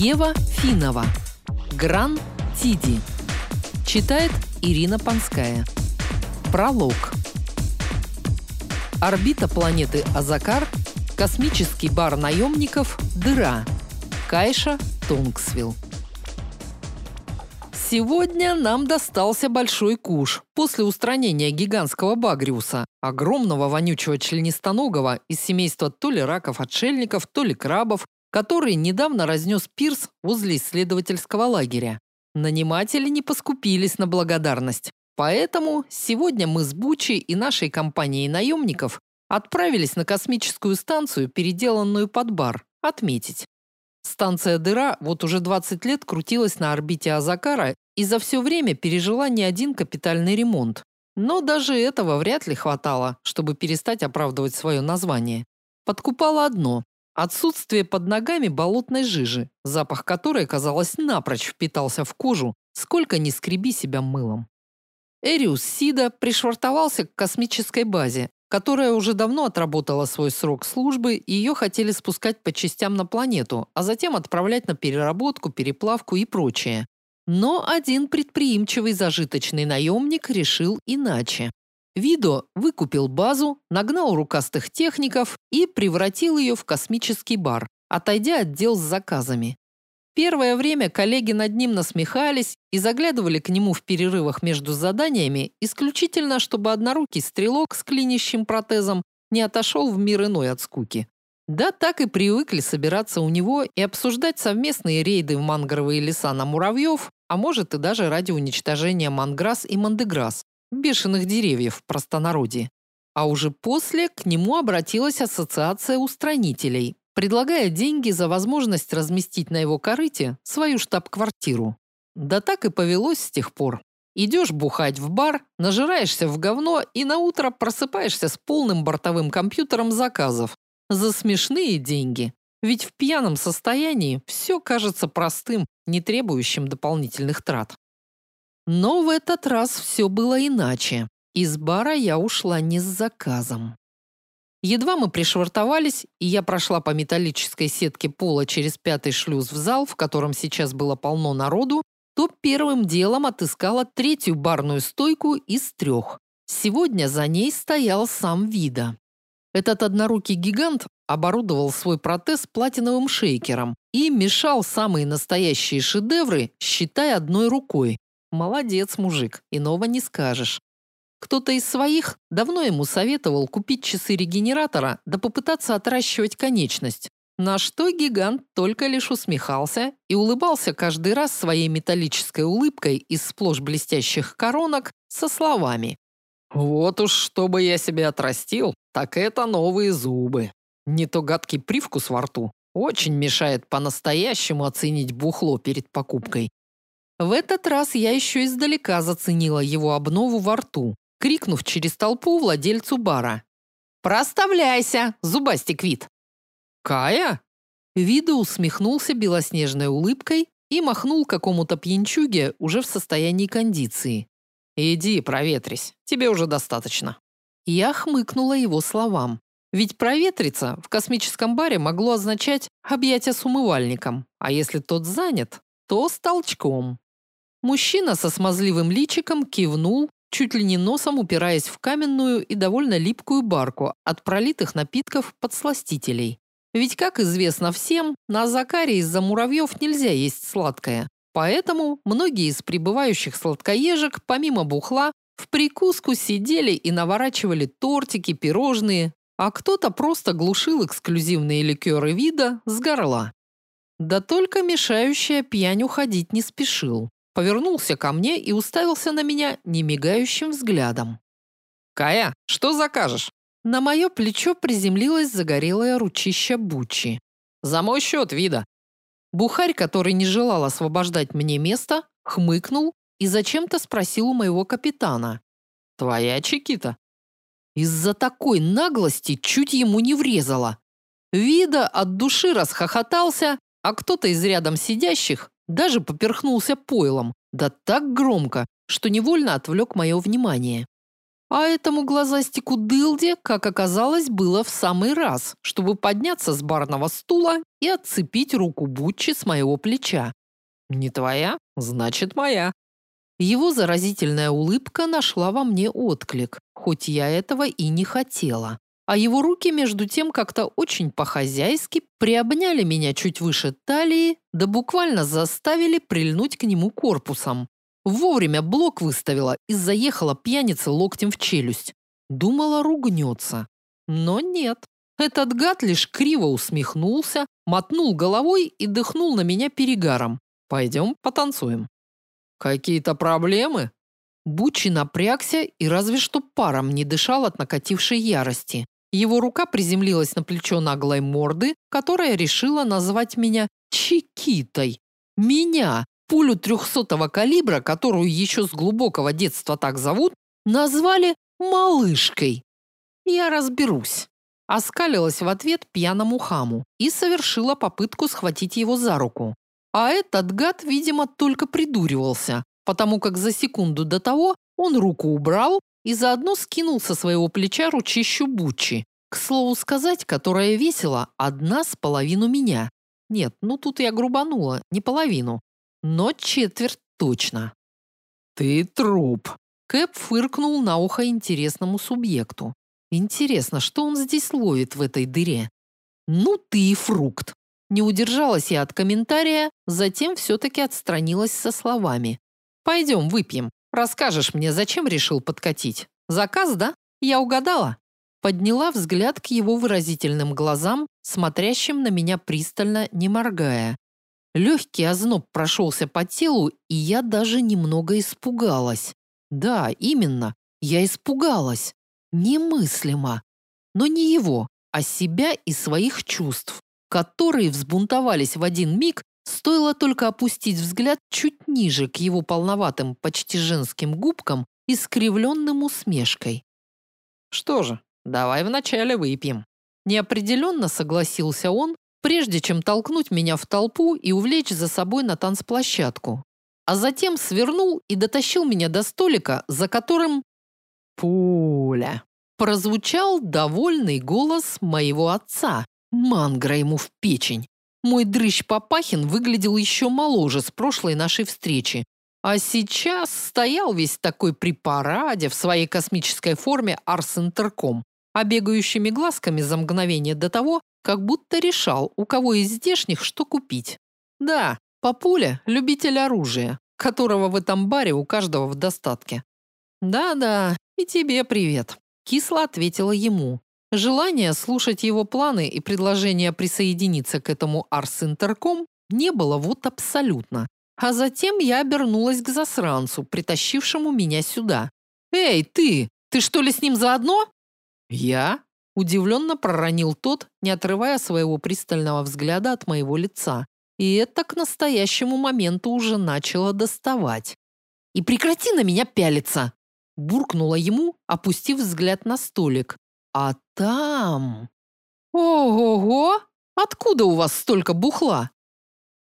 Ева Финова. Гран Тиди. Читает Ирина Панская. Пролог. Орбита планеты Азакар. Космический бар наемников Дыра. Кайша Тонгсвилл. Сегодня нам достался большой куш. После устранения гигантского багриуса, огромного вонючего членистоногого из семейства то ли раков-отшельников, то ли крабов, который недавно разнес пирс возле исследовательского лагеря. Наниматели не поскупились на благодарность. Поэтому сегодня мы с Бучи и нашей компанией наемников отправились на космическую станцию, переделанную под бар, отметить. Станция Дыра вот уже 20 лет крутилась на орбите Азакара и за все время пережила не один капитальный ремонт. Но даже этого вряд ли хватало, чтобы перестать оправдывать свое название. Подкупало одно Отсутствие под ногами болотной жижи, запах которой, казалось, напрочь впитался в кожу, сколько ни скреби себя мылом. Эриус Сида пришвартовался к космической базе, которая уже давно отработала свой срок службы, и ее хотели спускать по частям на планету, а затем отправлять на переработку, переплавку и прочее. Но один предприимчивый зажиточный наемник решил иначе. Видо выкупил базу, нагнал рукастых техников и превратил ее в космический бар, отойдя от дел с заказами. Первое время коллеги над ним насмехались и заглядывали к нему в перерывах между заданиями, исключительно чтобы однорукий стрелок с клинящим протезом не отошел в мир иной от скуки. Да так и привыкли собираться у него и обсуждать совместные рейды в мангровые леса на муравьев, а может и даже ради уничтожения манграс и мандеграс, бешеных деревьев в простонародье. А уже после к нему обратилась ассоциация устранителей, предлагая деньги за возможность разместить на его корыте свою штаб-квартиру. Да так и повелось с тех пор. Идешь бухать в бар, нажираешься в говно и на утро просыпаешься с полным бортовым компьютером заказов за смешные деньги. Ведь в пьяном состоянии все кажется простым, не требующим дополнительных трат. Но в этот раз все было иначе. Из бара я ушла не с заказом. Едва мы пришвартовались, и я прошла по металлической сетке пола через пятый шлюз в зал, в котором сейчас было полно народу, то первым делом отыскала третью барную стойку из трех. Сегодня за ней стоял сам Вида. Этот однорукий гигант оборудовал свой протез платиновым шейкером и мешал самые настоящие шедевры, считая одной рукой, Молодец, мужик, иного не скажешь. Кто-то из своих давно ему советовал купить часы регенератора да попытаться отращивать конечность. На что гигант только лишь усмехался и улыбался каждый раз своей металлической улыбкой из сплошь блестящих коронок со словами: "Вот уж что бы я себе отрастил, так это новые зубы. Не то гадкий привкус во рту очень мешает по-настоящему оценить бухло перед покупкой. В этот раз я еще издалека заценила его обнову во рту, крикнув через толпу владельцу бара. «Проставляйся, зубастик вид!» «Кая?» Вида усмехнулся белоснежной улыбкой и махнул какому-то пьянчуге уже в состоянии кондиции. «Иди, проветрись, тебе уже достаточно». Я хмыкнула его словам. Ведь проветриться в космическом баре могло означать объятия с умывальником, а если тот занят, то с толчком. Мужчина со смазливым личиком кивнул, чуть ли не носом упираясь в каменную и довольно липкую барку от пролитых напитков подсластителей. Ведь, как известно всем, на Закаре из-за муравьев нельзя есть сладкое. Поэтому многие из прибывающих сладкоежек, помимо бухла, в прикуску сидели и наворачивали тортики, пирожные, а кто-то просто глушил эксклюзивные ликеры вида с горла. Да только мешающая пьянь уходить не спешил повернулся ко мне и уставился на меня немигающим взглядом. «Кая, что закажешь?» На мое плечо приземлилась загорелая ручища Бучи. «За мой счет, вида!» Бухарь, который не желал освобождать мне место, хмыкнул и зачем-то спросил у моего капитана. «Твоя Чикита?» Из-за такой наглости чуть ему не врезала. Вида от души расхохотался, а кто-то из рядом сидящих даже поперхнулся пойлом, да так громко, что невольно отвлек мое внимание. А этому глазастику Дылде, как оказалось, было в самый раз, чтобы подняться с барного стула и отцепить руку Бутчи с моего плеча. «Не твоя? Значит, моя». Его заразительная улыбка нашла во мне отклик, хоть я этого и не хотела. А его руки между тем как-то очень по-хозяйски приобняли меня чуть выше талии, да буквально заставили прильнуть к нему корпусом. Вовремя блок выставила и заехала пьяница локтем в челюсть. Думала, ругнется. Но нет. Этот гад лишь криво усмехнулся, мотнул головой и дыхнул на меня перегаром. Пойдем потанцуем. Какие-то проблемы? Бучи напрягся и разве что паром не дышал от накатившей ярости. Его рука приземлилась на плечо наглой морды, которая решила назвать меня Чикитой. Меня, Пулю трехсотого калибра, которую еще с глубокого детства так зовут, назвали «малышкой». Я разберусь. Оскалилась в ответ пьяному хаму и совершила попытку схватить его за руку. А этот гад, видимо, только придуривался, потому как за секунду до того он руку убрал и заодно скинул со своего плеча ручищу Буччи. К слову сказать, которая весила одна с половину меня. Нет, ну тут я грубанула, не половину но четверть точно. Ты труп. Кэп фыркнул на ухо интересному субъекту. Интересно, что он здесь ловит в этой дыре? Ну ты и фрукт. Не удержалась я от комментария, затем все-таки отстранилась со словами. Пойдем выпьем. Расскажешь мне, зачем решил подкатить? Заказ, да? Я угадала. Подняла взгляд к его выразительным глазам, смотрящим на меня пристально, не моргая. Легкий озноб прошелся по телу, и я даже немного испугалась. Да, именно, я испугалась. Немыслимо. Но не его, а себя и своих чувств, которые взбунтовались в один миг, стоило только опустить взгляд чуть ниже к его полноватым, почти женским губкам и скривленным усмешкой. Что же, давай вначале выпьем. Неопределенно согласился он, прежде чем толкнуть меня в толпу и увлечь за собой на танцплощадку. А затем свернул и дотащил меня до столика, за которым пуля. Прозвучал довольный голос моего отца. Мангра ему в печень. Мой дрыщ Папахин выглядел еще моложе с прошлой нашей встречи. А сейчас стоял весь такой при параде в своей космической форме Арс Интерком, а глазками за мгновение до того как будто решал, у кого из здешних что купить. Да, папуля – любитель оружия, которого в этом баре у каждого в достатке. «Да-да, и тебе привет», – кисло ответила ему. Желания слушать его планы и предложения присоединиться к этому Арс Интерком не было вот абсолютно. А затем я обернулась к засранцу, притащившему меня сюда. «Эй, ты! Ты что ли с ним заодно?» «Я?» Удивленно проронил тот, не отрывая своего пристального взгляда от моего лица. И это к настоящему моменту уже начало доставать. «И прекрати на меня пялиться!» Буркнула ему, опустив взгляд на столик. «А там...» «Ого-го! Откуда у вас столько бухла?»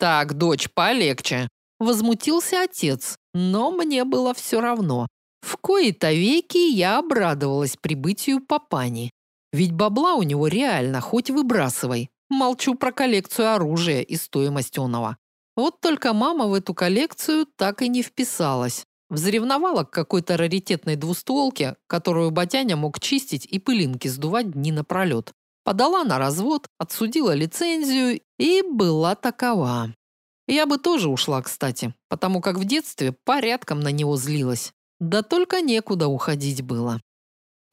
«Так, дочь, полегче!» Возмутился отец, но мне было все равно. В кои-то веки я обрадовалась прибытию папани. Ведь бабла у него реально хоть выбрасывай. Молчу про коллекцию оружия и стоимость оного. Вот только мама в эту коллекцию так и не вписалась. Взревновала к какой-то раритетной двустволке, которую Батяня мог чистить и пылинки сдувать дни напролет. Подала на развод, отсудила лицензию и была такова. Я бы тоже ушла, кстати, потому как в детстве порядком на него злилась. Да только некуда уходить было.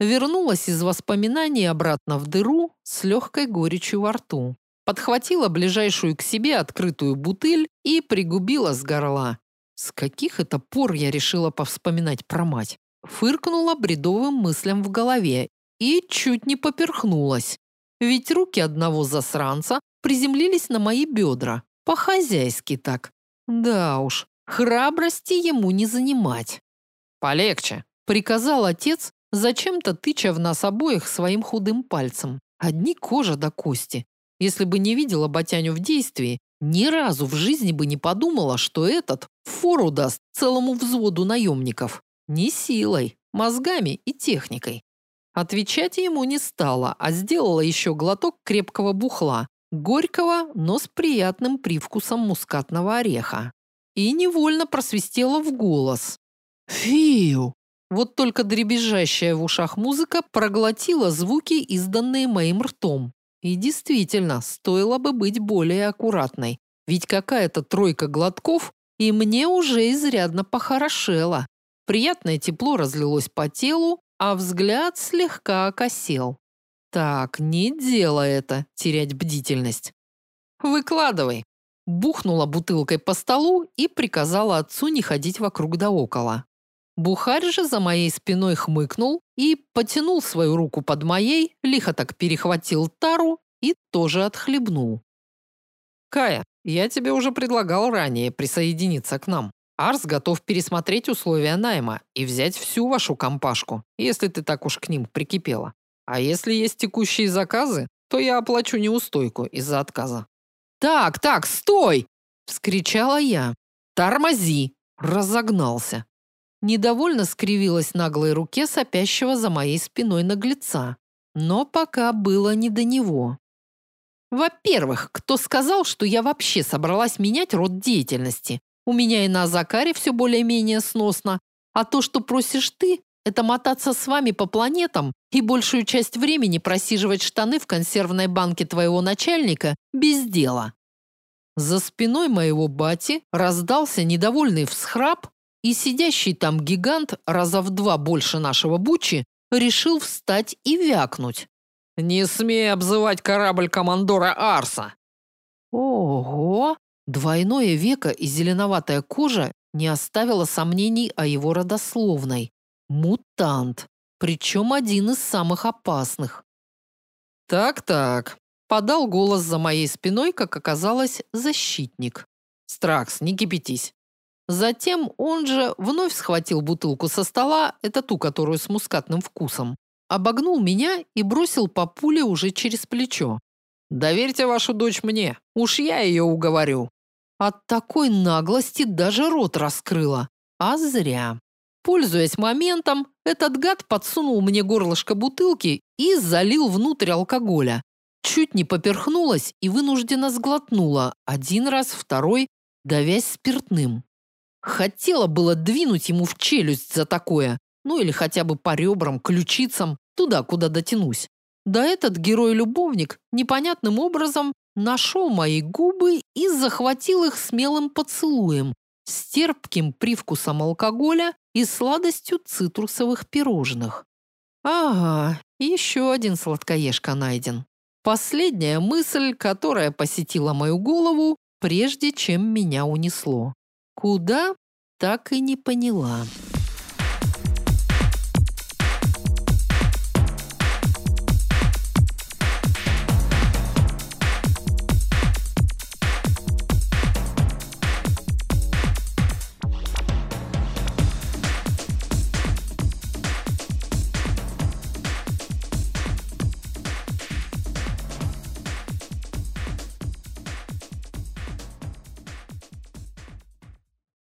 Вернулась из воспоминаний обратно в дыру с легкой горечью во рту. Подхватила ближайшую к себе открытую бутыль и пригубила с горла. С каких это пор я решила повспоминать про мать? Фыркнула бредовым мыслям в голове и чуть не поперхнулась. Ведь руки одного засранца приземлились на мои бедра. По-хозяйски так. Да уж, храбрости ему не занимать. «Полегче», — приказал отец, зачем-то тыча в нас обоих своим худым пальцем. Одни кожа до кости. Если бы не видела Батяню в действии, ни разу в жизни бы не подумала, что этот фору даст целому взводу наемников. Не силой, мозгами и техникой. Отвечать ему не стала, а сделала еще глоток крепкого бухла, горького, но с приятным привкусом мускатного ореха. И невольно просвистела в голос. «Фиу!» Вот только дребезжащая в ушах музыка проглотила звуки, изданные моим ртом. И действительно, стоило бы быть более аккуратной. Ведь какая-то тройка глотков, и мне уже изрядно похорошело. Приятное тепло разлилось по телу, а взгляд слегка окосел. Так, не дело это, терять бдительность. Выкладывай. Бухнула бутылкой по столу и приказала отцу не ходить вокруг да около. Бухарь же за моей спиной хмыкнул и потянул свою руку под моей, лихо так перехватил тару и тоже отхлебнул. «Кая, я тебе уже предлагал ранее присоединиться к нам. Арс готов пересмотреть условия найма и взять всю вашу компашку, если ты так уж к ним прикипела. А если есть текущие заказы, то я оплачу неустойку из-за отказа». «Так, так, стой!» – вскричала я. «Тормози!» – разогнался. Недовольно скривилась наглой руке сопящего за моей спиной наглеца. Но пока было не до него. Во-первых, кто сказал, что я вообще собралась менять род деятельности? У меня и на Закаре все более-менее сносно. А то, что просишь ты, это мотаться с вами по планетам и большую часть времени просиживать штаны в консервной банке твоего начальника без дела. За спиной моего бати раздался недовольный всхрап, и сидящий там гигант, раза в два больше нашего Бучи, решил встать и вякнуть. «Не смей обзывать корабль командора Арса!» Ого! Двойное веко и зеленоватая кожа не оставило сомнений о его родословной. Мутант. Причем один из самых опасных. «Так-так», — подал голос за моей спиной, как оказалось, защитник. «Стракс, не кипятись». Затем он же вновь схватил бутылку со стола, это ту, которую с мускатным вкусом, обогнул меня и бросил по пуле уже через плечо. «Доверьте вашу дочь мне, уж я ее уговорю». От такой наглости даже рот раскрыла. А зря. Пользуясь моментом, этот гад подсунул мне горлышко бутылки и залил внутрь алкоголя. Чуть не поперхнулась и вынужденно сглотнула, один раз, второй, давясь спиртным. Хотела было двинуть ему в челюсть за такое, ну или хотя бы по ребрам, ключицам, туда, куда дотянусь. Да этот герой-любовник непонятным образом нашел мои губы и захватил их смелым поцелуем, с терпким привкусом алкоголя и сладостью цитрусовых пирожных. Ага, еще один сладкоежка найден. Последняя мысль, которая посетила мою голову, прежде чем меня унесло. Куда? Так и не поняла.